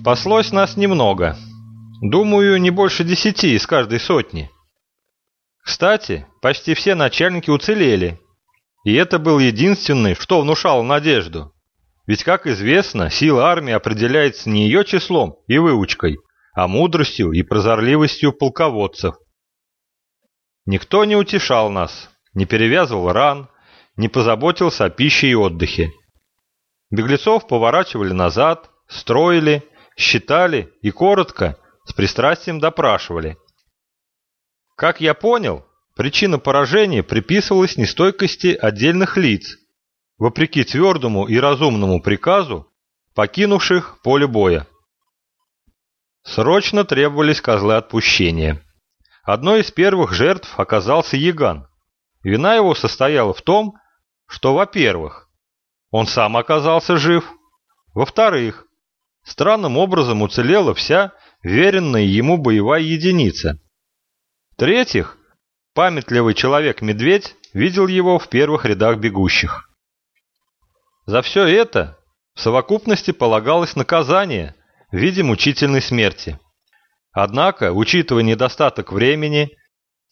Спаслось нас немного. Думаю, не больше десяти из каждой сотни. Кстати, почти все начальники уцелели. И это был единственный, что внушало надежду. Ведь, как известно, сила армии определяется не ее числом и выучкой, а мудростью и прозорливостью полководцев. Никто не утешал нас, не перевязывал ран, не позаботился о пище и отдыхе. Беглецов поворачивали назад, строили, считали и коротко, с пристрастием допрашивали. Как я понял, причина поражения приписывалась нестойкости отдельных лиц, вопреки твердому и разумному приказу, покинувших поле боя. Срочно требовались козлы отпущения. Одной из первых жертв оказался Яган. Вина его состояла в том, что, во-первых, он сам оказался жив, во-вторых, странным образом уцелела вся веренная ему боевая единица. В-третьих, памятливый человек-медведь видел его в первых рядах бегущих. За все это в совокупности полагалось наказание в виде мучительной смерти. Однако, учитывая недостаток времени,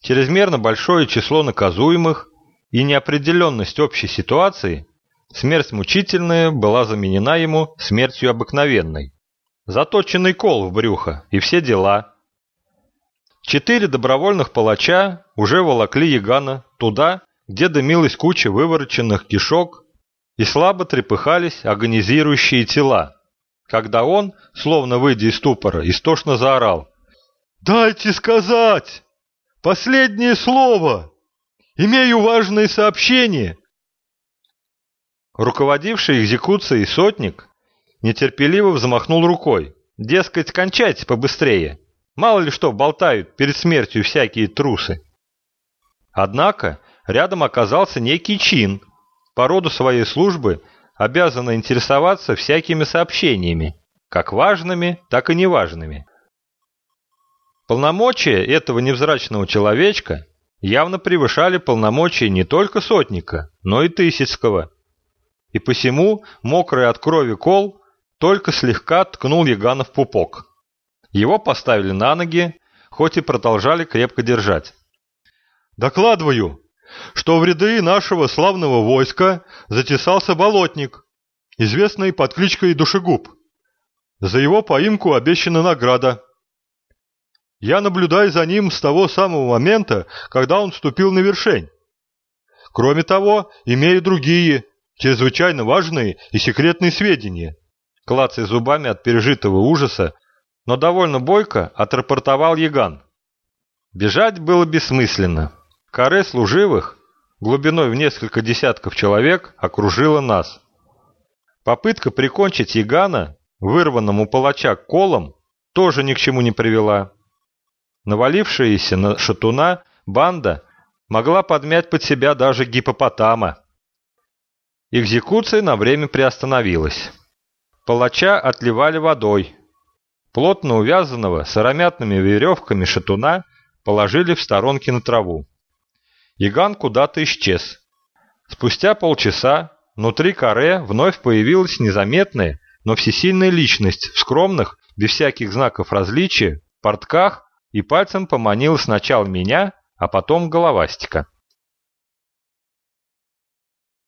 чрезмерно большое число наказуемых и неопределенность общей ситуации, смерть мучительная была заменена ему смертью обыкновенной. Заточенный кол в брюхо и все дела. Четыре добровольных палача уже волокли Ягана туда, где дымилась куча вывороченных кишок и слабо трепыхались агонизирующие тела когда он, словно выйдя из ступора, истошно заорал. «Дайте сказать! Последнее слово! Имею важное сообщение!» Руководивший экзекуцией сотник нетерпеливо взмахнул рукой. Дескать, кончайте побыстрее. Мало ли что болтают перед смертью всякие трусы. Однако рядом оказался некий чин, по роду своей службы – обязана интересоваться всякими сообщениями, как важными, так и неважными. Полномочия этого невзрачного человечка явно превышали полномочия не только сотника, но и Тысяцкого. И посему мокрый от крови кол только слегка ткнул Ягана в пупок. Его поставили на ноги, хоть и продолжали крепко держать. «Докладываю, что в ряды нашего славного войска затесался болотник, известный под кличкой Душегуб. За его поимку обещана награда. Я наблюдаю за ним с того самого момента, когда он вступил на вершень. Кроме того, имею другие, чрезвычайно важные и секретные сведения. Клацая зубами от пережитого ужаса, но довольно бойко отрапортовал Яган. Бежать было бессмысленно. Каре служивых, глубиной в несколько десятков человек, окружила нас. Попытка прикончить Ягана, вырванному палача колом, тоже ни к чему не привела. Навалившаяся на шатуна банда могла подмять под себя даже гипопотама. Экзекуция на время приостановилась. Палача отливали водой. Плотно увязанного сыромятными веревками шатуна положили в сторонке на траву. Яган куда-то исчез. Спустя полчаса внутри каре вновь появилась незаметная, но всесильная личность в скромных, без всяких знаков различия, портках и пальцем поманила сначала меня, а потом головастика.